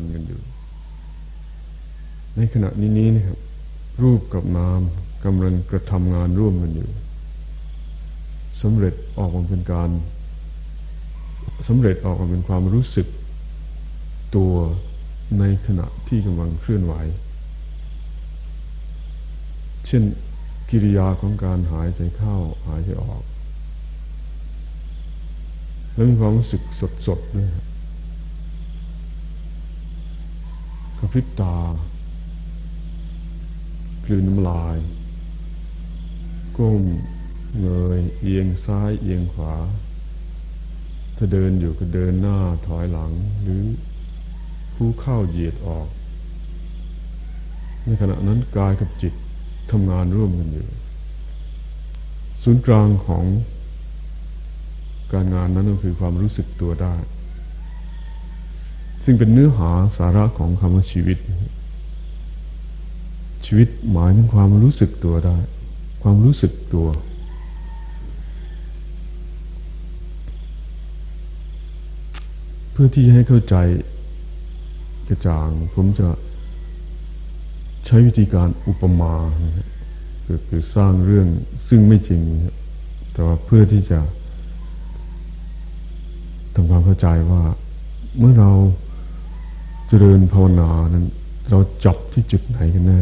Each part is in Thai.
พันกันอยู่ ในขณะนี้นี้นะครับ รูปกับนามกำลังกระทำงานร่วมกันอยู่สำเร็จออกมาเป็นการสำเร็จออกมาเป็นความรู้สึกตัวในขณะที่กำลังเคลื่อนไหว เช่นกิริยาของการหายใจเข้าหายใจออก แล้วมีความรู้สึกสดๆด้วยครับ กระพริบตากลืนน้ำลาย ก้มเงยเอียงซ้ายเอียงขวา ถ้าเดินอยู่ก็เดินหน้าถอยหลัง หรือผู้เข้าเหยียดออก ในขณะนั้นกายกับจิตทำงานร่วมกันอยู่ ศูนย์กลางของการงานนั้นก็คือความรู้สึกตัวได้ ซึ่งเป็นเนื้อหาสาระของคำว่าชีวิต ชีวิตหมายถึงความรู้สึกตัวได้ ความรู้สึกตัว เพื่อที่จะให้เข้าใจกระจ่าง ผมจะใช้วิธีการอุปมาคือคือสร้างเรื่องซึ่งไม่จริง แต่ว่าเพื่อที่จะทำความเข้าใจว่าเมื่อเรา เจริญภาวนานั้น เราจับที่จุดไหนกันแน่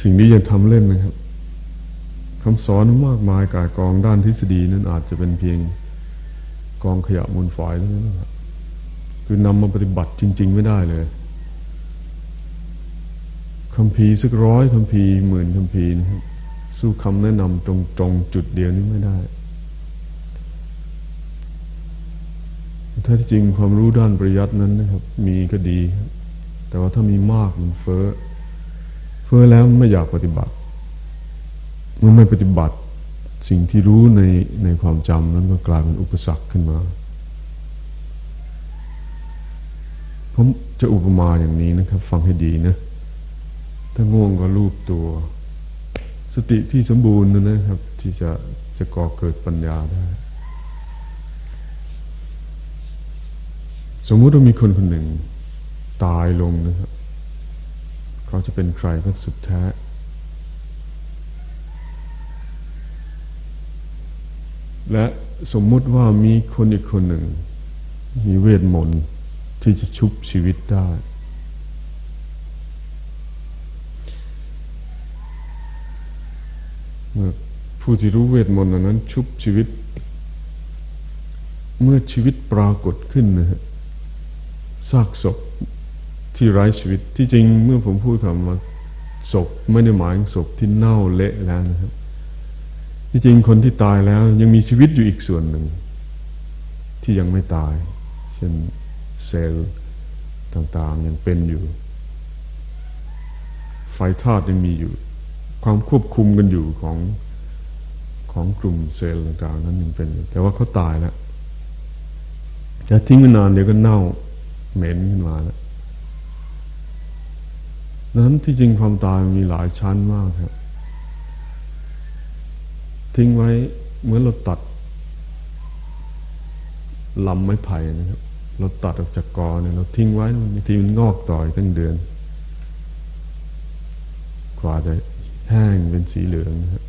สิ่งนี้ยังทำเล่นนะครับคำสอนมากมายกายกองด้านทฤษฎีนั้นอาจจะเป็นเพียงกองขยะมูลฝอยนั่นแหละคือนำมาปฏิบัติจริง ๆ ไม่ได้เลยคำพีสักร้อยคำพีหมื่นคำพีนะครับสู้คำแนะนำตรงๆ จุดเดียวนี้ไม่ได้ ถ้าที่จริงความรู้ด้านปริยัตินั้นนะครับ มีก็ดี แต่ว่าถ้ามีมากมันเฟ้อ เฟ้อแล้วไม่อยากปฏิบัติ เมื่อไม่ปฏิบัติ สิ่งที่รู้ในในความจำนั้นก็กลายเป็นอุปสรรคขึ้นมาผมจะอุปมาอย่างนี้นะครับ ฟังให้ดีนะ ถ้าง่วงก็รูปตัว สติที่สมบูรณ์นะครับ ที่จะจะก่อเกิดปัญญาได้ สมมุติว่ามีคนคนหนึ่งตายลงนะครับ เขาจะเป็นใครก็สุดแท้ และสมมุติว่ามีคนอีกคนหนึ่ง มีเวทมนต์ที่จะชุบชีวิตได้ เมื่อผู้ที่รู้เวทมนต์นั้น ชุบชีวิต เมื่อชีวิตปรากฏขึ้นนะฮะ ซากศพที่ไร้ชีวิต ที่จริงเมื่อผมพูดคำว่าศพไม่ได้หมายถึงศพที่เน่าเละแล้วนะครับ ที่จริงคนที่ตายแล้ว ยังมีชีวิตอยู่อีกส่วนหนึ่ง ที่ยังไม่ตาย เช่นเซลล์ต่างๆยังเป็นอยู่ ไฟธาตุยังมีอยู่ ความควบคุมกันอยู่ของของกลุ่มเซลล์ต่างๆนั้นยังเป็นอยู่แต่ว่าเขาตายแล้วจะทิ้งไว้นานเดี๋ยวก็เน่า เหม็นขึ้นมาแล้วนั้นที่จริงความตายมีหลายชั้นมากครับ ทิ้งไว้เหมือนเราตัดลำไม้ไผ่นะครับ เราตัดออกจากกอเนี่ยเราทิ้งไว้บางทีมันงอกต่อยตั้งเดือน กว่าจะแห้งเป็นสีเหลืองนะครับ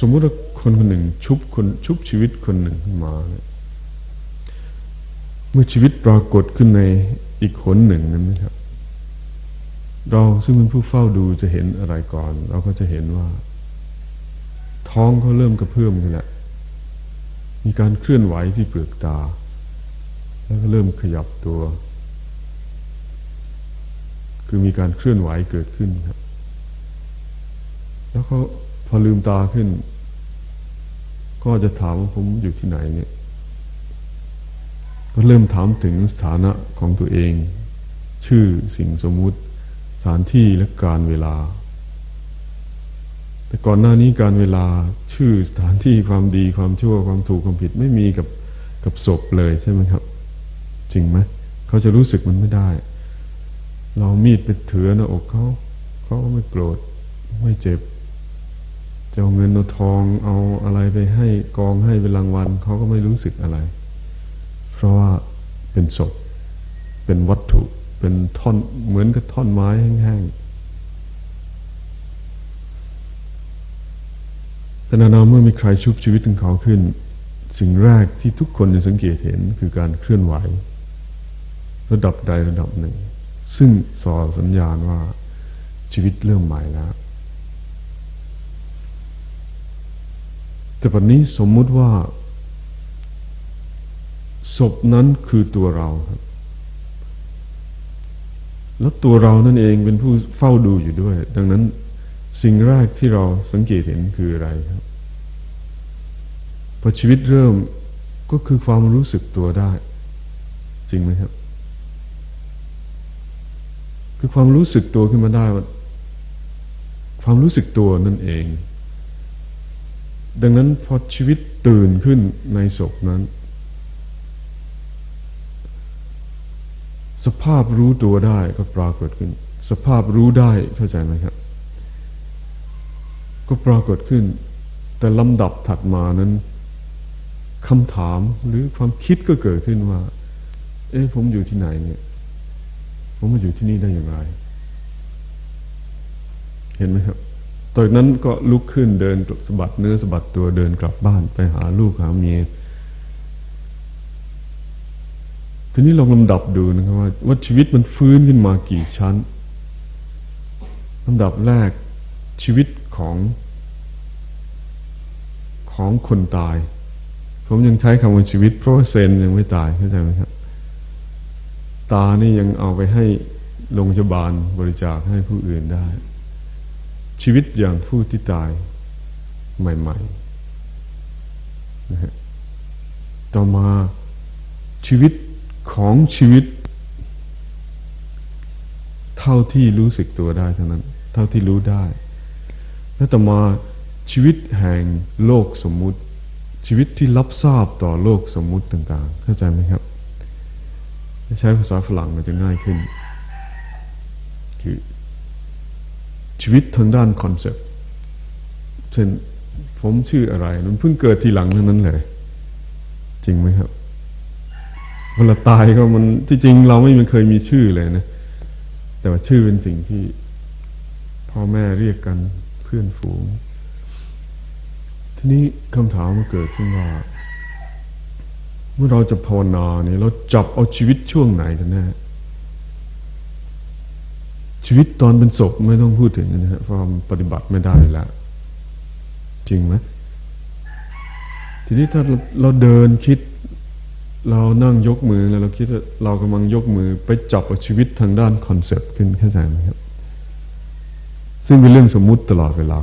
สมมุติว่าคนคนหนึ่งชุบคนชุบชีวิตคนหนึ่งขึ้นมาเเมื่อชีวิตปรากฏขึ้นในอีกคนหนึ่งนั้นนะครับ เราซึ่งเป็นผู้เฝ้าดูจะเห็นอะไรก่อน เราก็จะเห็นว่า ท้องเขาเริ่มกระเพื่อมขึ้นแหละมีการเคลื่อนไหวที่เปลือกตา แล้วก็เริ่มขยับตัว คือมีการเคลื่อนไหวเกิดขึ้นครับ แล้วเขาพอลืมตาขึ้น ก็จะถามว่าผมอยู่ที่ไหนเนี่ย ก็เริ่มถามถึงสถานะของตัวเอง ชื่อสิ่งสมมุติ สถานที่และการเวลา แต่ก่อนหน้านี้การเวลาชื่อสถานที่ความดีความชั่วความถูกความผิดไม่มีกับกับศพเลยใช่ไหมครับ จริงไหมเขาจะรู้สึกมันไม่ได้ เรามีดไปถือหน้าอกเขาเขาก็ไม่โกรธไม่เจ็บจะเอาเงินเอาทองเอาอะไรไปให้กองให้เป็นรางวัลเขาก็ไม่รู้สึกอะไร เพราะว่าเป็นศพ เป็นวัตถุ เป็นท่อนเหมือนกับท่อนไม้แห้งๆแต่นานาเมื่อมีใครชุบชีวิตของเขาขึ้น สิ่งแรกที่ทุกคนจะสังเกตเห็นคือการเคลื่อนไหว ระดับใดระดับหนึ่ง ซึ่งสอสัญญาณว่าชีวิตเริ่มใหม่แล้วแต่ปัจนี้สมมุติว่า ศพนั้นคือตัวเราครับ แล้วตัวเรานั่นเองเป็นผู้เฝ้าดูอยู่ด้วย ดังนั้นสิ่งแรกที่เราสังเกตเห็นคืออะไรครับพอชีวิตเริ่มก็คือความรู้สึกตัวได้ จริงไหมครับ คือความรู้สึกตัวขึ้นมาได้ว่าความรู้สึกตัวนั่นเอง ดังนั้นพอชีวิตตื่นขึ้นในศพนั้น สภาพรู้ตัวได้ก็ปรากฏขึ้น สภาพรู้ได้เข้าใจไหมครับ ก็ปรากฏขึ้น แต่ลำดับถัดมานั้นคำถามหรือความคิดก็เกิดขึ้นว่า เอ๊ะผมอยู่ที่ไหนเนี่ย ผมมาอยู่ที่นี่ได้อย่างไร เห็นไหมครับตอนนั้นก็ลุกขึ้นเดินสะบัดเนื้อสะบัดตัวเดินกลับบ้านไปหาลูกหาเมีย ทีนี้ลองลำดับดูนะครับว่าว่าชีวิตมันฟื้นขึ้นมากี่ชั้นลำดับแรกชีวิตของ ของคนตาย ผมยังใช้คำว่าชีวิต เพราะว่าเซนยังไม่ตายเข้าใจไหมครับ ตานี่ยังเอาไปให้โรงพยาบาลบริจาคให้ผู้อื่นได้ ชีวิตอย่างผู้ที่ตายใหม่ๆนะฮะต่อมาชีวิต ของชีวิต เท่าที่รู้สึกตัวได้เท่านั้น เท่าที่รู้ได้แล้วต่อมาชีวิตแห่งโลกสมมุติ ชีวิตที่รับทราบต่อโลกสมมุติต่าง ๆ เข้าใจไหมครับ ใช้ภาษาฝรั่งมันจะง่ายขึ้น คือ ชีวิตทางด้านคอนเซปต์เช่นผมชื่ออะไร มันเพิ่งเกิดทีหลังเท่านั้นเลย จริงไหมครับ เวลาตายก็มันที่จริงเราไม่เคยมีชื่อเลยนะ แต่ว่าชื่อเป็นสิ่งที่พ่อแม่เรียกกันเพื่อนฝูง ทีนี้คำถามมาเกิดขึ้นว่าเมื่อเราจะภาวนาเนี่ยเราจับเอาชีวิตช่วงไหนกันแน่ชีวิตตอนเป็นศพไม่ต้องพูดถึงนะฮะเพราะปฏิบัติไม่ได้แล้วจริงไหมทีนี้ถ้าเราเดินคิด เรานั่งยกมือแล้วเราคิดว่าเรากำลังยกมือไปจับเอาชีวิตทางด้าน concept ขึ้นเข้าใจไหมครับ ซึ่งเป็นเรื่องสมมุติตลอดเวลา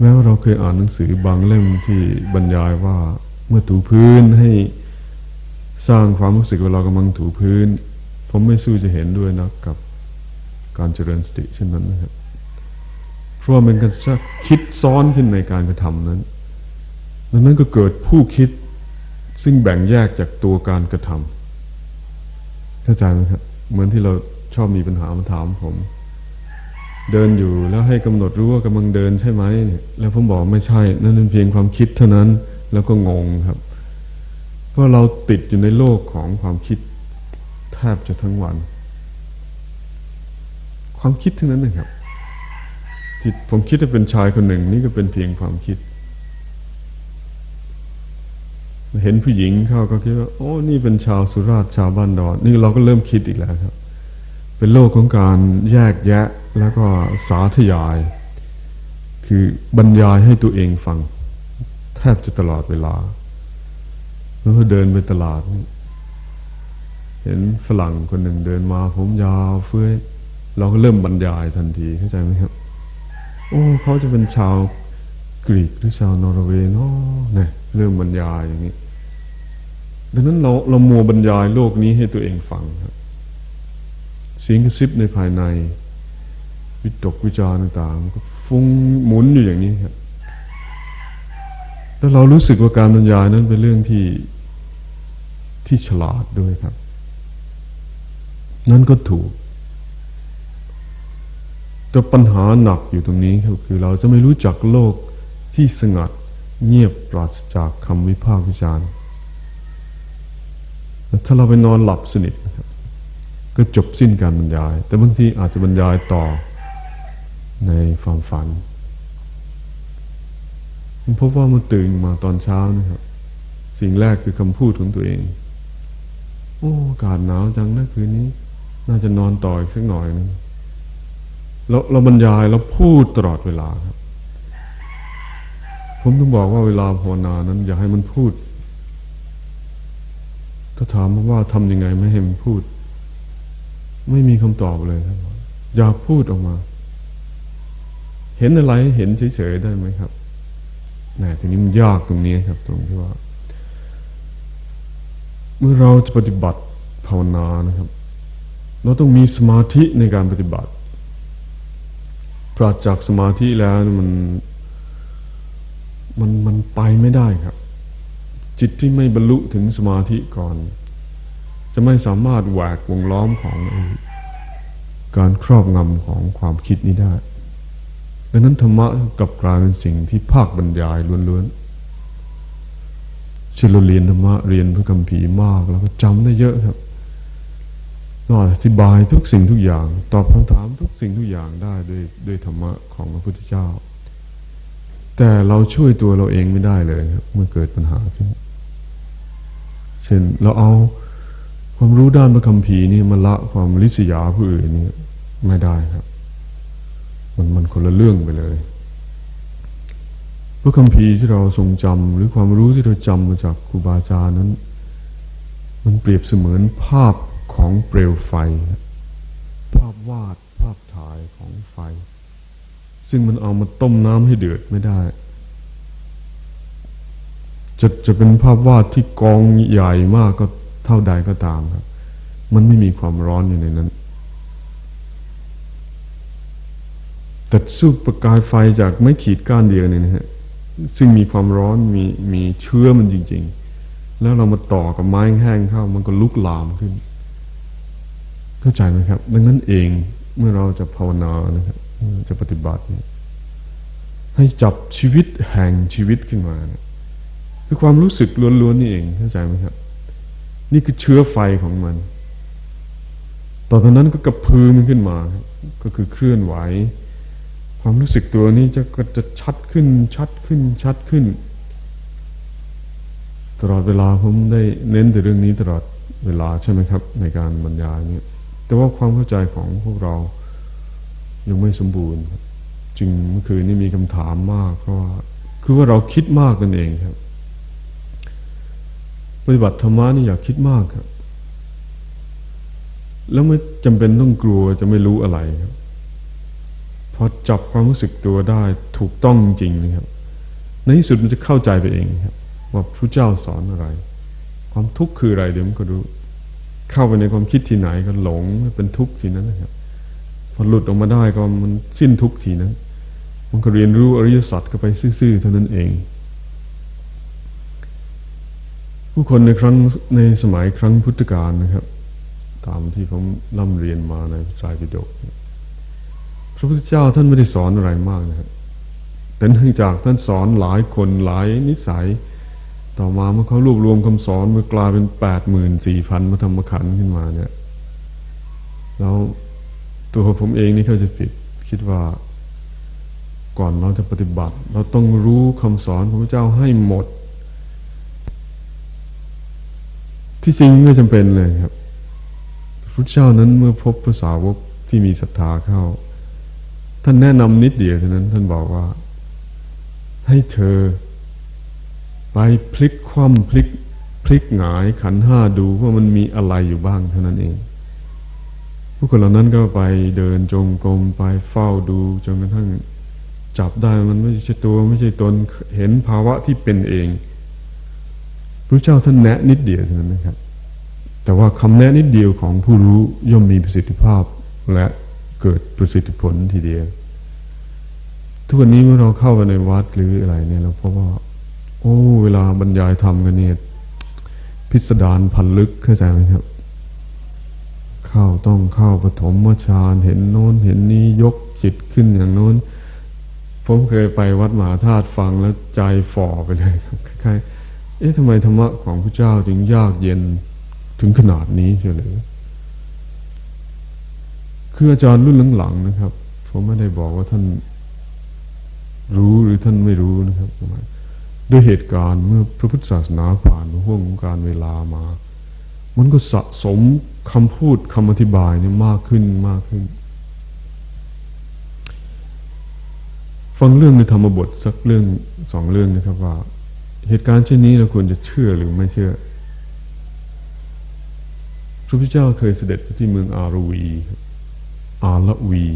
แม้ว่าเราเคยอ่านหนังสือบางเล่มที่บรรยายว่าเมื่อถูพื้นให้สร้างความรู้สึกว่าเรากำลังถูพื้น ผมไม่สู้จะเห็นด้วยนะกับการเจริญสติเช่นนั้นนะครับเพราะว่ามันก็จะคิดซ้อนขึ้นในการกระทำนั้นดังนั้นก็เกิดผู้คิด ซึ่งแบ่งแยกจากตัวการกระทำเข้าใจไหมครับเหมือนที่เราชอบมีปัญหามาถามผม เดินอยู่แล้วให้กำหนดรู้ว่ากำลังเดินใช่ไหมแล้วผมบอกไม่ใช่ นั่นเป็นเพียงความคิดเท่านั้น แล้วก็งงครับ เพราะเราติดอยู่ในโลกของความคิดแทบจะทั้งวัน ความคิดเทั้งนั้นนะครับที่ผมคิดว่าเป็นชายคนหนึ่ง นี่ก็เป็นเพียงความคิด เห็นผู้หญิงเขาก็คิดว่า โอ้นี่เป็นชาวสุราษฎร์ชาวบ้านดอนนี่เราก็เริ่มคิดอีกแล้วครับ เป็นโลกของการแยกแยะแล้วก็สาธยาย คือบรรยายให้ตัวเองฟัง แทบจะตลอดเวลา แล้วก็เดินไปตลาด เห็นฝรั่งคนหนึ่งเดินมา ผมยาวเฟื้อยเราก็เริ่มบรรยายทันทีเข้าใจไหมครับ โอ้เขาจะเป็นชาวกรีกหรือชาวนอร์เวย์เนาะเนี่ยเริ่มบรรยายอย่างนี้ ดังนั้นเราเรามัวบรรยายโลกนี้ให้ตัวเองฟังครับเสียงกระซิบในภายใน วิตกวิจารต่างๆก็ฟุ้งหมุนอยู่อย่างนี้ครับแล้วเรารู้สึกว่าการบรรยายนั้นเป็นเรื่องที่ที่ฉลาดด้วยครับ นั่นก็ถูกแต่ปัญหาหนักอยู่ตรงนี้ครับคือเราจะไม่รู้จักโลกที่สงัดเงียบปราศจากคำวิพากษ์วิจารณ์ ถ้าเราไปนอนหลับสนิทนะครับก็จบสิ้นการบรรยาย แต่บางทีอาจจะบรรยายต่อในความฝันผมพบว่ามันตื่นมาตอนเช้านะครับ สิ่งแรกคือคำพูดของตัวเอง โอ้อากาศหนาวจังนะคืนนี้ น่าจะนอนต่ออีกสักหน่อยนึงเราเราบรรยายเราพูดตลอดเวลาครับ ผมต้องบอกว่าเวลาภาวนานั้น อย่าให้มันพูดาถามว่าทำยังไงไม่ให้มันพูด ไม่มีคำตอบเลยครับอย่าพูดออกมา เห็นอะไรเห็นเฉยๆได้ไหมครับนะทีนี้มันยากตรงนี้ครับ ตรงที่ว่า เมื่อเราจะปฏิบัติภาวนานะครับ เราต้องมีสมาธิในการปฏิบัติ ปราศจากสมาธิแล้วมัน มันมันไปไม่ได้ครับ จิตที่ไม่บรรลุถึงสมาธิก่อน จะไม่สามารถแหวกวงล้อมของการครอบงำของความคิดนี้ได้ดังนั้นธรรมะกับกลายเป็นสิ่งที่ภาคบรรยายล้วนๆเช่นเราเรียนธรรมะเรียนพระคัมภีร์มาก แล้วก็จำได้เยอะครับก็อธิบายทุกสิ่งทุกอย่าง ตอบคำถามทุกสิ่งทุกอย่างได้ด้วยด้วยธรรมะของพระพุทธเจ้า แต่เราช่วยตัวเราเองไม่ได้เลยครับ เมื่อเกิดปัญหาขึ้น เช่นเราเอาความรู้ด้านพระคัมภีร์นี่มาละความลิษยาผู้อื่นนี่ไม่ได้ครับ มันมันคนละเรื่องไปเลย พระคัมภีร์ที่เราทรงจำหรือความรู้ที่เราจำมาจากครูบาอาจารย์นั้น มันเปรียบเสมือนภาพของเปลวไฟ ภาพวาดภาพถ่ายของไฟ ซึ่งมันเอามาต้มน้ำให้เดือดไม่ได้ จะจะเป็นภาพวาดที่กองใหญ่มากก็เท่าใดก็ตามครับ มันไม่มีความร้อนอยู่ในนั้น แต่สู้ประกายไฟจากไม่ขีดก้านเดียวเนี่ยนะฮะซึ่งมีความร้อนมีมีเชื้อมันจริง ๆ แล้วเรามาต่อกับไม้แห้งเข้า มันก็ลุกลามขึ้น เข้าใจไหมครับ ดังนั้นเองเมื่อเราจะภาวนานะครับจะปฏิบัติให้จับชีวิตแห่งชีวิตขึ้นมาเนี่ย คือความรู้สึกล้วนๆนี่เองเข้าใจไหมครับ นี่คือเชื้อไฟของมัน ต่อจากนั้นก็กระพือมันขึ้นมา ก็คือเคลื่อนไหว ความรู้สึกตัวนี้จะก็จะชัดขึ้น ชัดขึ้น ชัดขึ้น ตลอดเวลาผมได้เน้นแต่เรื่องนี้ตลอดเวลาใช่ไหมครับ ในการบรรยายนี้แต่ว่าความเข้าใจของพวกเรายังไม่สมบูรณ์ จึงเมื่อคืนนี้มีคำถามมากเพราะว่าคือว่าเราคิดมากกันเองครับ ปฏิบัติธรรมะนี่อยากคิดมากครับ แล้วไม่จำเป็นต้องกลัวจะไม่รู้อะไรครับพอจับความรู้สึกตัวได้ถูกต้องจริงนะครับ ในที่สุดมันจะเข้าใจไปเองครับ ว่าพระเจ้าสอนอะไร ความทุกข์คืออะไรเดี๋ยวมันก็รู้ เข้าไปในความคิดที่ไหนก็หลงเป็นทุกข์ทีนั้นนะครับ พอหลุดออกมาได้ก็มันสิ้นทุกข์ทีนั้น มันก็เรียนรู้อริยสัจก็ไปซื่อๆเท่านั้นเอง ผู้คนในครั้งในสมัยครั้งพุทธกาลนะครับ ตามที่ผมร่ำเรียนมาในพระไตรปิฎกพระพุทธเจ้าท่านไม่ได้สอนอะไรมากนะครับแต่เนื่องจากท่านสอนหลายคนหลายนิสัย ต่อมาเมื่อเขารวบรวมคำสอนมากลายเป็นแปดหมื่นสี่พันมาธรรมขันขึ้นมาเนี่ย แล้วตัวผมเองนี่เขาจะผิดคิดว่าก่อนเราจะปฏิบัติ เราต้องรู้คำสอนของพระเจ้าให้หมด ที่จริงไม่จำเป็นเลยครับพระเจ้านั้นเมื่อพบภาษาวกที่มีศรัทธาเข้า ท่านแนะนำนิดเดียวเท่านั้น ท่านบอกว่า ให้เธอ ไปพลิกคว่ำพลิกพลิกหงายขันห้าดูว่ามันมีอะไรอยู่บ้างเท่านั้นเอง ผู้คนเหล่านั้นก็ไปเดินจงกรมไปเฝ้าดูจนกระทั่งจับได้มันไม่ใช่ตัวไม่ใช่ตนเห็นภาวะที่เป็นเอง พระเจ้าท่านแนะนิดเดียวเท่านั้นนะครับ แต่ว่าคำแนะนิดเดียวของผู้รู้ย่อมมีประสิทธิภาพและเกิดประสิทธิผลทีเดียว ทุกวันนี้เมื่อเราเข้าไปในวัดหรืออะไรเนี่ยเราพบว่า โอ้ เวลาบรรยายธรรมกันเนี่ยพิสดารพันลึกเข้าใจไหมครับ เข้าต้องเข้าปฐมฌานเห็นโน้นเห็นนี้ยกจิตขึ้นอย่างโน้นผมเคยไปวัดมหาธาตุฟังแล้วใจฝ่อไปเลยคล้ายๆ เอ๊ะทำไมธรรมะของพระเจ้าจึงยากเย็นถึงขนาดนี้เชียวหรือคืออาจารย์รุ่นหลังๆนะครับ ผมไม่ได้บอกว่าท่านรู้หรือท่านไม่รู้นะครับทำไมด้วยเหตุการณ์เมื่อพระพุทธศาสนาผ่านห่วงการเวลามา มันก็สะสมคำพูดคำอธิบายเนี่ยมากขึ้นมากขึ้น ฟังเรื่องในธรรมบทสักเรื่องสองเรื่องนะครับว่า เหตุการณ์เช่นนี้เราควรจะเชื่อหรือไม่เชื่อ พระพุทธเจ้าเคยเสด็จไปที่เมืองอารวี อาลวี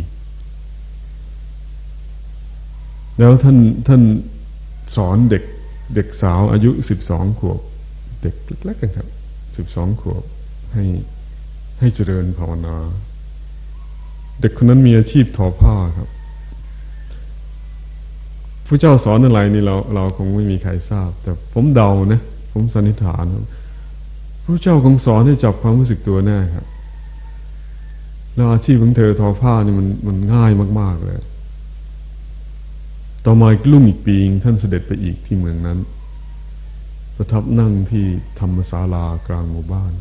แล้วท่านท่านสอนเด็กเด็กสาวอายุสิบสองขวบ เด็กเล็กๆกันครับสิบสองขวบให้ให้เจริญภาวนา เด็กคนนั้นมีอาชีพทอผ้าครับ ผู้เจ้าสอนอะไรนี่เราเราคงไม่มีใครทราบ แต่ผมเดานะผมสันนิษฐานครับพระเจ้าคงสอนให้จับความรู้สึกตัวแน่ครับแล้วอาชีพของเธอทอผ้านี่มันมันง่ายมาก ๆ เลย ต่อมาอีกลุ่มอีกปีท่านเสด็จไปอีกที่เมืองนั้น ประทับนั่งที่ธรรมศาลากลางหมู่บ้าน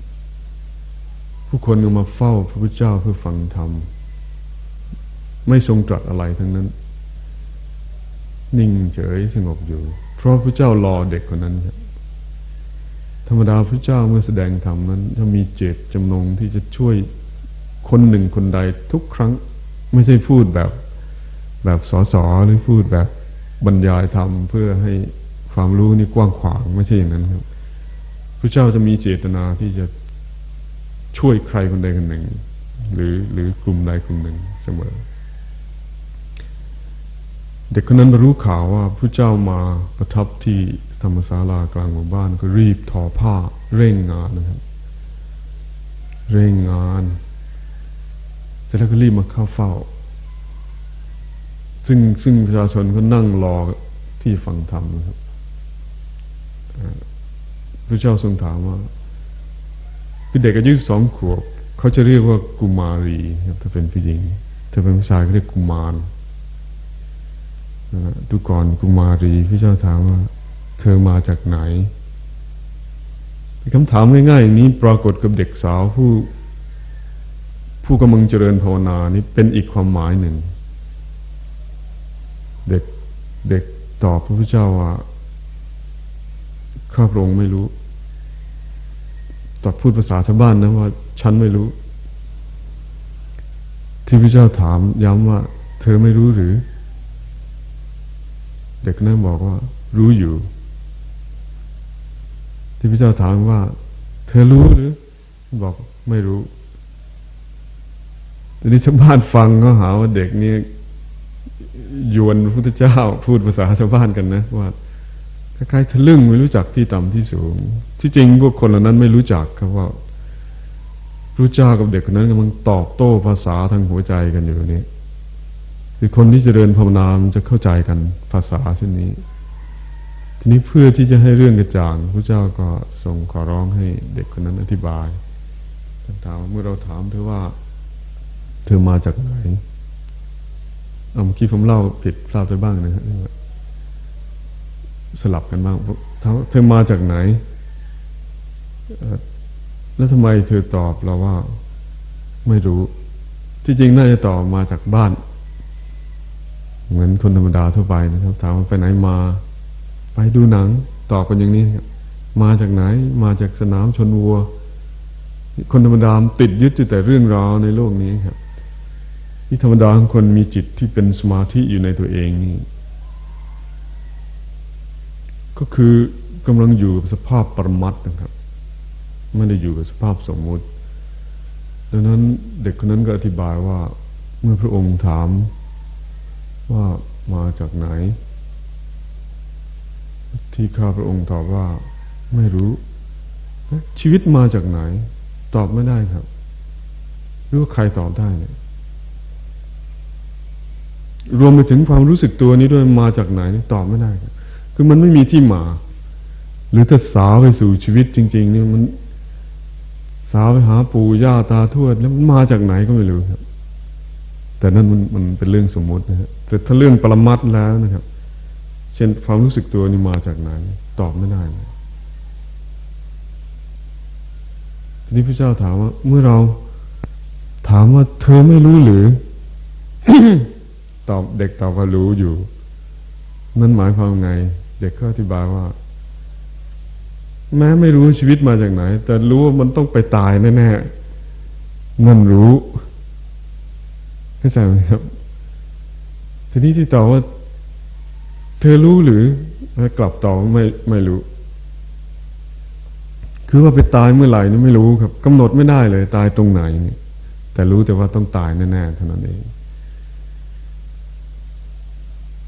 ผู้คนก็มาเฝ้าพระพุทธเจ้าเพื่อฟังธรรม ไม่ทรงตรัสอะไรทั้งนั้น นิ่งเฉยสงบอยู่ เพราะพระเจ้ารอเด็กคนนั้นครับธรรมดาพระเจ้าเมื่อแสดงธรรมนั้นถ้ามีเจตจำนงที่จะช่วยคนหนึ่งคนใดทุกครั้งไม่ใช่พูดแบบแบบสอสอหรือพูดแบบบรรยายธรรมเพื่อให้ความรู้นี่กว้างขวางไม่ใช่อย่างนั้นครับพระเจ้าจะมีเจตนาที่จะช่วยใครคนใดคนหนึ่ง หรือหรือกลุ่มใดกลุ่มหนึ่งเสมอ เด็กคนนั้นรู้ข่าวว่าพระเจ้ามาประทับที่ธรรมศาลากลางหมู่บ้านก็รีบทอผ้า เร่งงานนะครับ เร่งงานเสร็จแล้วก็รีบมาเข้าเฝ้า ซึ่งซึ่งประชาชนก็นั่งรอที่ฟังธรรมนะครับพระเจ้าทรงถามว่าคือเด็กอายุสองขวบ เขาจะเรียกว่ากุมารีครับถ้าเป็นผู้หญิง ถ้าเป็นผู้ชายก็เรียกกุมาร ดูก่อนกุมารีพระเจ้าถามว่า เธอมาจากไหนคำถามง่ายๆอย่างนี้ปรากฏกับเด็กสาวผู้ ผู้กำลังเจริญภาวนานี้เป็นอีกความหมายหนึ่ง เด็กเด็กตอบพระพุทธเจ้าว่าข้าพระองค์ไม่รู้ตอบพูดภาษาชาวบ้านนะว่า ฉันไม่รู้ ที่พระเจ้าถามย้ำว่า เธอไม่รู้หรือ เด็กนั่นบอกว่า รู้อยู่ ที่พระเจ้าถามว่า เธอรู้หรือ บอกไม่รู้ทีนี้ชาวบ้านฟังก็หาว่าเด็กนี่ยวนพระพุทธเจ้า พูดภาษาชาวบ้านกันนะว่าคล้ายๆทะลึ่งไม่รู้จักที่ต่ำที่สูง ที่จริงพวกคนเหล่านั้นไม่รู้จักครับว่าพระเจ้ากับเด็กคนนั้นกำลังตอบโต้ภาษาทางหัวใจกันอยู่นี่ คือคนที่จะเดินภาวนามจะเข้าใจกันภาษาเช่นนี้ ทีนี้เพื่อที่จะให้เรื่องกระจ่างพระเจ้าก็ส่งขอร้องให้เด็กคนนั้นอธิบายถามเมื่อเราถามเธอว่า เธอมาจากไหนเอาเมื่อกี้ผมเล่าผิดพลาดไปบ้างนะครับสลับกันบ้างเธอมาจากไหนแล้วทำไมเธอตอบเราว่าไม่รู้ ที่จริงน่าจะตอบมาจากบ้าน เหมือนคนธรรมดาทั่วไปนะครับถามว่าไปไหนมา ไปดูหนังตอบกันอย่างนี้ครับมาจากไหน มาจากสนามชนวัว คนธรรมดาติดยึดอยู่แต่เรื่องราวในโลกนี้ครับ ที่ธรรมดาของคนมีจิตที่เป็นสมาธิอยู่ในตัวเองนี่ก็คือกำลังอยู่กับสภาพปรมัตนะครับไม่ได้อยู่กับสภาพสมมุติดังนั้นเด็กคนนั้นก็อธิบายว่า เมื่อพระองค์ถาม ว่ามาจากไหน ที่ข้าพระองค์ตอบว่าไม่รู้ ชีวิตมาจากไหน ตอบไม่ได้ครับรู้ว่าใครตอบได้เนี่ย รวมไปถึงความรู้สึกตัวนี้ด้วยมาจากไหนตอบไม่ได้คือมันไม่มีที่มา หรือถ้าสาวไปสู่ชีวิตจริง ๆ เนี่ยมันสาวไปหาปู่ย่าตาทวด แล้วมันมาจากไหนก็ไม่รู้ครับ แต่นั่นมันมันเป็นเรื่องสมมตินะฮะ แต่ถ้าเรื่องปรมัตแล้วนะครับ เช่นความรู้สึกตัวนี่มาจากไหน ตอบไม่ได้เลยทีนี้พระเจ้าถามว่า เมื่อเราถามว่าเธอไม่รู้หรือ ตอบเด็กตอบว่ารู้อยู่ นั่นหมายความไง เด็กก็อธิบายว่า แม้ไม่รู้ชีวิตมาจากไหน แต่รู้ว่ามันต้องไปตายแน่ๆมันรู้เข้าใจไหมครับ ทีนี้ที่ตอบว่า เธอรู้หรือกลับตอบไม่ไม่รู้ คือว่าไปตายเมื่อไหร่นี่ไม่รู้ครับกำหนดไม่ได้เลย ตายตรงไหนนี่แต่รู้แต่ว่าต้องตายแน่ๆเท่านั้นเอง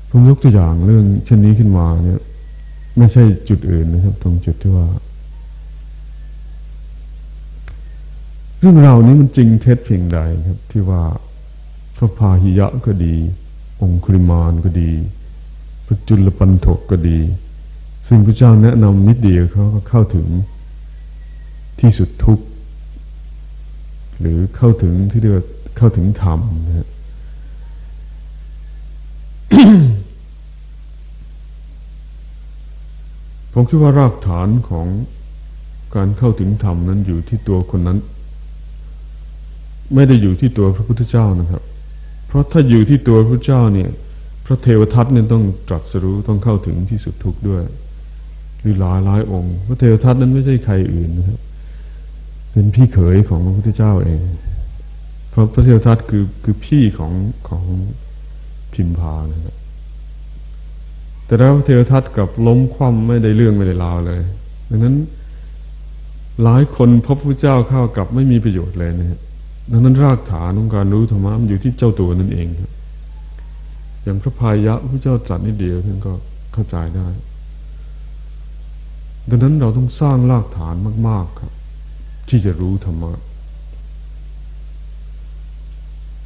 ผมยกตัวอย่างเรื่องเช่นนี้ขึ้นมาเนี่ย ไม่ใช่จุดอื่นนะครับ ตรงจุดที่ว่า เรื่องราวนี้มันจริงเท็จเพียงใดครับ ที่ว่าพระพาหิยะก็ดี องคุริมานก็ดี พระจุลปันถกก็ดี ซึ่งพระเจ้าแนะนำนิดเดียวเขาก็เข้าถึงที่สุดทุกข์ หรือเข้าถึงที่เรียกเข้าถึงธรรมนะฮะผมคิดว่ารากฐานของการเข้าถึงธรรมนั้นอยู่ที่ตัวคนนั้น ไม่ได้อยู่ที่ตัวพระพุทธเจ้านะครับ เพราะถ้าอยู่ที่ตัวพระเจ้าเนี่ย พระเทวทัตเนี่ยต้องตรัสรู้ต้องเข้าถึงที่สุดทุกข์ด้วยหรือหลายหลายองค์ พระเทวทัตนั้นไม่ใช่ใครอื่นนะครับเป็นพี่เขยของพระพุทธเจ้าเอง เพราะพระเทวทัตคือคือพี่ของของพิมพานะครับแต่แล้วเทวทัตกับล้มคว่ำไม่ได้เรื่องไม่ได้ราวเลย ดังนั้นหลายคนพบพระเจ้าเข้ากับไม่มีประโยชน์เลยนะ ดังนั้นรากฐานของการรู้ธรรมะมันอยู่ที่เจ้าตัวนั่นเองครับอย่างพระพายะพระเจ้าจัดนิดเดียวท่านก็เข้าใจได้ ดังนั้นเราต้องสร้างรากฐานมาก ๆครับ ที่จะรู้ธรรมะ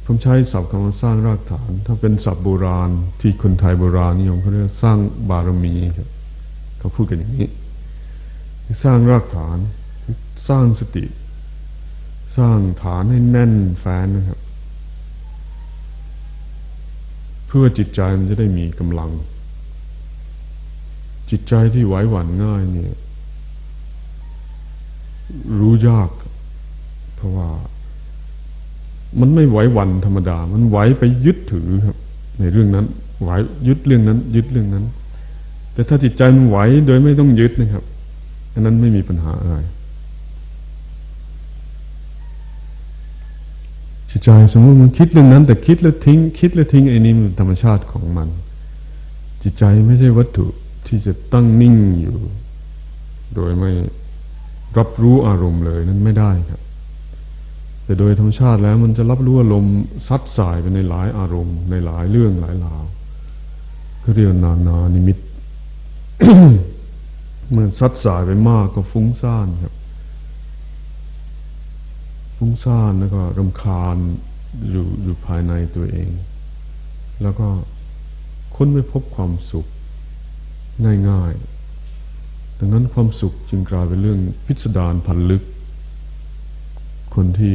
ผมใช้ศัพท์คำว่าสร้างรากฐาน ถ้าเป็นศัพท์โบราณที่คนไทยโบราณนิยมเขาเรียกสร้างบารมีครับเขาพูดกันอย่างนี้ สร้างรากฐาน สร้างสติ สร้างฐานให้แน่นแฟ้นนะครับ เพื่อจิตใจมันจะได้มีกำลัง จิตใจที่ไหวหวั่นง่ายเนี่ย รู้ยาก เพราะว่า มันไม่ไหวหวั่นธรรมดา มันไหวไปยึดถือครับ ในเรื่องนั้น ไหวยึดเรื่องนั้น ยึดเรื่องนั้น แต่ถ้าจิตใจมันไหวโดยไม่ต้องยึดนะครับอันนั้นไม่มีปัญหาอะไร จิตใจสมมติมันคิดเรื่องนั้น แต่คิดแล้วทิ้ง คิดแล้วทิ้งไอ้นี่มันธรรมชาติของมัน จิตใจไม่ใช่วัตถุที่จะตั้งนิ่งอยู่ โดยไม่รับรู้อารมณ์เลยนั้นไม่ได้ครับ แต่โดยธรรมชาติแล้วมันจะรับรู้อารมณ์ซัดสายไปในหลายอารมณ์ ในหลายเรื่องหลายราวก็เรียกนานานิมิตเมื่อซัดสายไปมากก็ฟุ้งซ่านครับ ฟุ้งซ่านแล้วก็รำคาญอยู่อยู่ภายในตัวเอง แล้วก็ค้นไม่พบความสุขง่ายๆดังนั้นความสุขจึงกลายเป็นเรื่องพิสดารพันลึก คนที่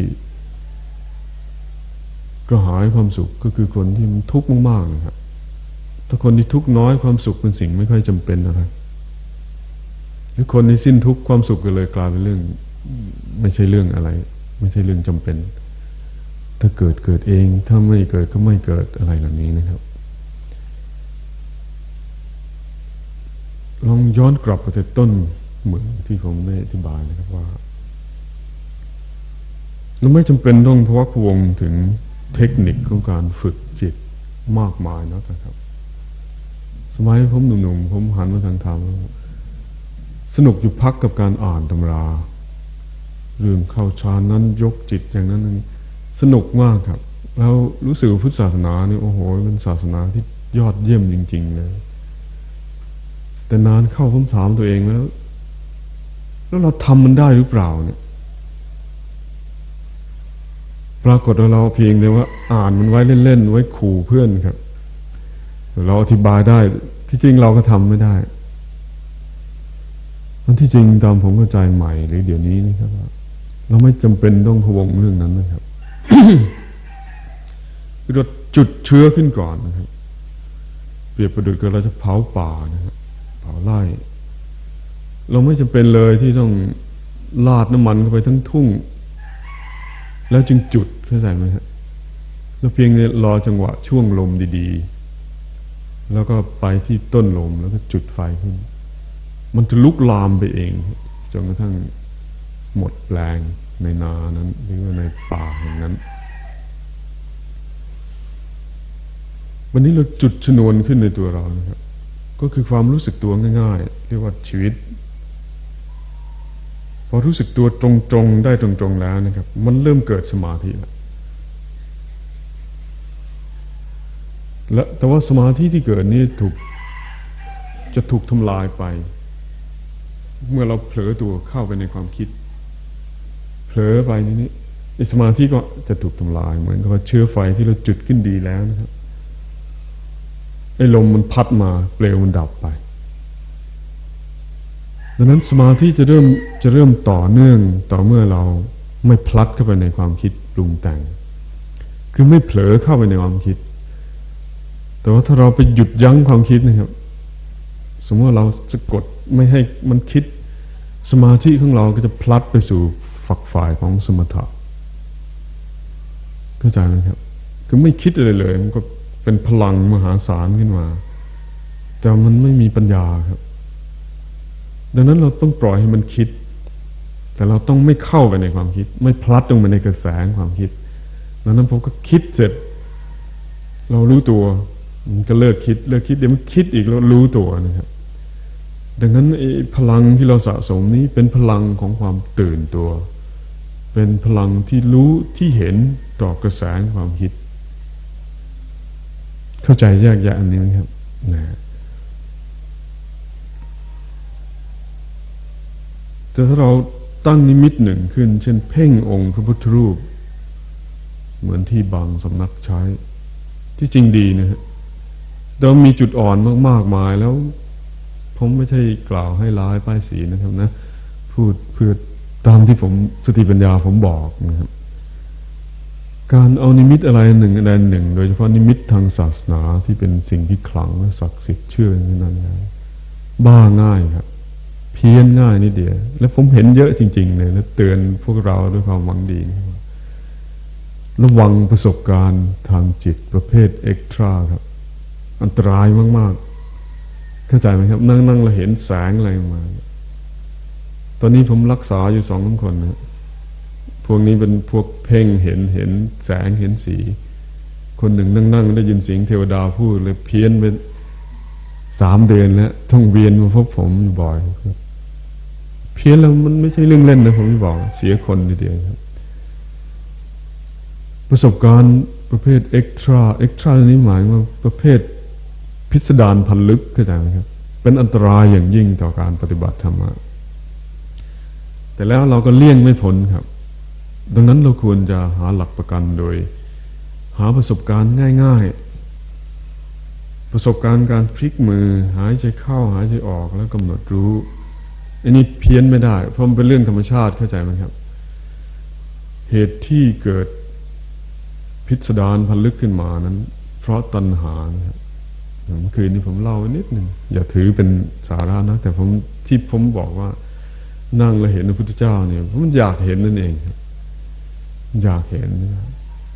กระหายความสุขก็คือคนที่มันทุกข์มากๆนะครับถ้าคนที่ทุกข์น้อยความสุขเป็นสิ่งไม่ค่อยจำเป็นอะไรหรือคนที่สิ้นทุกข์ความสุขก็เลยกลายเป็นเรื่อง ไม่ใช่เรื่องอะไร ไม่ใช่เรื่องจำเป็น ถ้าเกิดเกิดเอง ถ้าไม่เกิดก็ไม่เกิดอะไรเหล่านี้นะครับลองย้อนกลับไปแต่ต้นเหมือนที่ผมได้อธิบายนะครับว่าเราไม่จำเป็นต้องพวักพวงถึงเทคนิคของการฝึกจิตมากมายนะครับ สมัยผมหนุ่มๆผมหันมาทางธรรมสนุกอยู่พักกับการอ่านตำรา เรื่องเข้าฌานนั้นยกจิตอย่างนั้นสนุกมากครับ แล้วรู้สึกพุทธศาสนาเนี่ยโอ้โหเป็นศาสนาที่ยอดเยี่ยมจริง ๆ เลยแต่นานเข้าผมถามตัวเองแล้ว แล้วเราทำมันได้หรือเปล่าเนี่ย ปรากฏว่าเราเพียงแต่ว่า อ่านมันไว้เล่นๆไว้ขู่เพื่อนครับ เราอธิบายได้ที่จริงเราก็ทำไม่ได้อันที่จริงตามผมเข้าใจใหม่หรือเดี๋ยวนี้นะครับ เราไม่จำเป็นต้องพวงเรื่องนั้นนะครับคือเราจุดเชื้อขึ้นก่อนนะครับ เปรียบประดุจกับเราจะเผาป่านะครับเผาไร่ เราไม่จำเป็นเลยที่ต้องลาดน้ำมันเข้าไปทั้งทุ่ง แล้วจึงจุดเข้าใจไหมครับเราเพียงรอจังหวะช่วงลมดี ๆ แล้วก็ไปที่ต้นลมแล้วก็จุดไฟขึ้น มันจะลุกลามไปเองจนกระทั่ง หมดแปลงในนานั้นหรือว่าในป่าแห่งนั้น วันนี้เราจุดชนวนขึ้นในตัวเรานะครับ ก็คือความรู้สึกตัวง่ายๆ เรียกว่าชีวิต พอรู้สึกตัวตรงๆ ได้ตรงๆแล้วนะครับ มันเริ่มเกิดสมาธิแล้วและแต่ว่าสมาธิที่เกิดนี้ถูกจะถูกทำลายไป เมื่อเราเผลอตัวเข้าไปในความคิด เผลอไปนี้นี่สมาธิก็จะถูกทำลาย เหมือนกับเชื้อไฟที่เราจุดขึ้นดีแล้วนะครับไอ้ลมมันพัดมาเปลวมันดับไป ดังนั้นสมาธิจะเริ่มจะเริ่มต่อเนื่องต่อเมื่อเราไม่พลัดเข้าไปในความคิดปรุงแต่ง คือไม่เผลอเข้าไปในความคิด แต่ว่าถ้าเราไปหยุดยั้งความคิดนะครับ สมมติว่าเราจะกดไม่ให้มันคิด สมาธิของเราก็จะพลัดไปสู่ ฝักฝ่ายของสมถะเข้าใจไหมครับ คือไม่คิดอะไรเลย มันก็เป็นพลังมหาศาลขึ้นมา แต่มันไม่มีปัญญาครับ ดังนั้นเราต้องปล่อยให้มันคิด แต่เราต้องไม่เข้าไปในความคิด ไม่พลัดลงไปในกระแสความคิดดังนั้นผมก็คิดเสร็จ เรารู้ตัว มันก็เลิกคิด เลิกคิดเดี๋ยวมันคิดอีกแล้วรู้ตัวนะครับดังนั้นพลังที่เราสะสมนี้เป็นพลังของความตื่นตัว เป็นพลังที่รู้ที่เห็นต่อกระแสความคิด เข้าใจแยกแยะอันนี้ไหมครับนะแต่ถ้าเราตั้งนิมิตหนึ่งขึ้น เช่นเพ่งองค์พระพุทธรูป เหมือนที่บางสำนักใช้ ที่จริงดีนะฮะแต่มีจุดอ่อนมากๆมายแล้ว ผมไม่ใช่กล่าวให้ร้ายป้ายสีนะครับนะ พูดเพื่อ ตามที่ผมสติปัญญาผมบอกนะครับการเอานิมิตอะไรหนึ่งอะไรหนึ่ง โดยเฉพาะนิมิตทางศาสนาที่เป็นสิ่งที่ขลังและศักดิ์สิทธิ์เชื่ออย่างนั้นนะบ้าง่ายครับ เพี้ยนง่ายนิดเดียว และผมเห็นเยอะจริง ๆ เลยและเตือนพวกเราด้วยความหวังดี ระวังประสบการณ์ทางจิตประเภทเอ็กตร้าครับ อันตรายมาก ๆ เข้าใจไหมครับ นั่งนั่งเราเห็นแสงอะไรมา ตอนนี้ผมรักษาอยู่สองคนนะพวกนี้เป็นพวกเพ่งเห็นเห็นแสงเห็นสี คนหนึ่งนั่งนั่งได้ยินเสียงเทวดาพูดเลยเพี้ยนเป็นสามเดือนแล้วต้องเวียนมาพบผมบ่อยเพี้ยนแล้วมันไม่ใช่เรื่องเล่นนะผมจะบอก เสียคนทีเดียวครับ ประสบการณ์ประเภทเอ็กตร้าเอ็กตร้านี้หมายว่าประเภทพิสดารพันลึกเข้าใจไหมครับ เป็นอันตรายอย่างยิ่งต่อการปฏิบัติธรรมะ แต่แล้วเราก็เลี่ยงไม่พ้นครับ ดังนั้นเราควรจะหาหลักประกันโดย หาประสบการณ์ง่ายๆ ประสบการณ์การพลิกมือ หายใจเข้าหายใจออกแล้วกำหนดรู้ อันนี้เพี้ยนไม่ได้ เพราะมันเป็นเรื่องธรรมชาติเข้าใจไหมครับ เหตุที่เกิดพิสดารพันลึกขึ้นมานั้น เพราะตัณหาครับเมื่อคืนนี้ผมเล่าไว้นิดหนึ่งอย่าถือเป็นสาระนะแต่ผมที่ผมบอกว่า นั่งแล้วเห็นพระพุทธเจ้าเนี่ยผมอยากเห็นนั่นเองอยากเห็น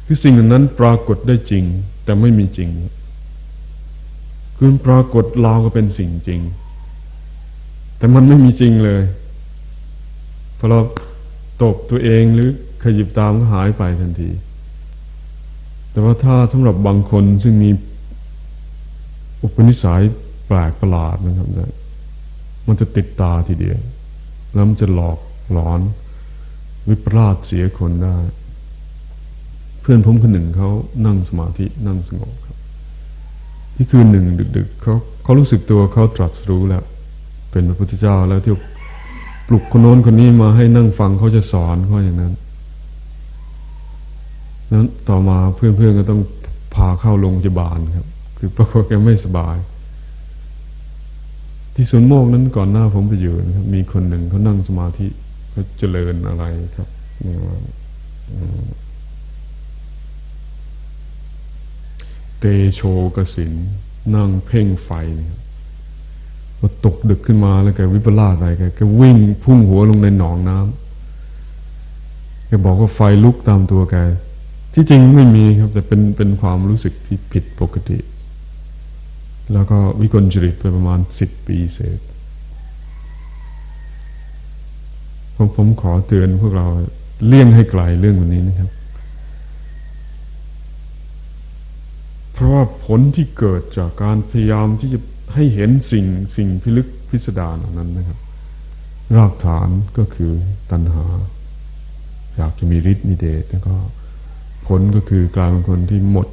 คือสิ่งนั้นปรากฏได้จริง แต่ไม่มีจริงคือปรากฏเราก็เป็นสิ่งจริง แต่มันไม่มีจริงเลยพอเราตกตัวเองหรือขยิบตามก็หายไปทันที แต่ว่าถ้าสำหรับบางคนซึ่งมีอุปนิสัยแปลกประหลาดนะครับนะมันจะติดตาทีเดียว แล้วมันจะหลอกหลอน วิปลาสเสียคนได้ เพื่อนผมคนหนึ่งเขานั่งสมาธินั่งสงบครับ ที่คืนหนึ่งดึก ๆเขาเขารู้สึกตัวเขาตรัสรู้แล้ว เป็นพระพุทธเจ้าแล้วที่ปลุกคนโน้นคนนี้มาให้นั่งฟังเขาจะสอนเขาอย่างนั้นนั้นต่อมาเพื่อนๆก็ต้องพาเข้าโรงพยาบาลครับ คือปรากฏแกไม่สบาย ที่สวนโมกนั้นก่อนหน้าผมไปอยู่นะครับ มีคนหนึ่งเขานั่งสมาธิเขาเจริญอะไรครับนี่ว่าเตโชกสินนั่งเพ่งไฟนะครับพอตกดึกขึ้นมาแล้วแกวิปลาสอะไรแกแกวิ่งพุ่งหัวลงในหนองน้ำแกบอกว่าไฟลุกตามตัวแกที่จริงไม่มีครับ แต่เป็นเป็นความรู้สึกที่ผิดปกติ แล้วก็วิกลจริตไปประมาณสิบปีเศษผมผมขอเตือนพวกเราเลี่ยงให้ไกลเรื่องวันนี้นะครับ เพราะว่าผลที่เกิดจากการพยายามที่จะให้เห็นสิ่งสิ่งพิลึกพิสดารเหล่านั้นนะครับ รากฐานก็คือตัณหา อยากจะมีฤทธิ์มีเดชแล้วก็ผลก็คือกลายเป็นคนที่หมด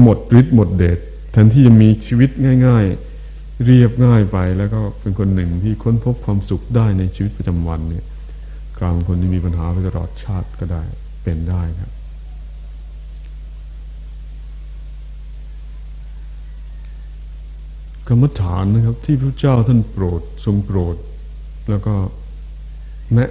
หมดฤทธิ์หมดเดชแทนที่จะมีชีวิตง่าย ๆ เรียบง่ายไป แล้วก็เป็นคนหนึ่งที่ค้นพบความสุขได้ในชีวิตประจำวันเนี่ยกลายเป็นคนที่มีปัญหาไปตลอดชาติก็ได้เป็นได้ครับ กรรมฐานนะครับ ที่พระเจ้าท่านโปรดทรงโปรด แล้วก็แนะ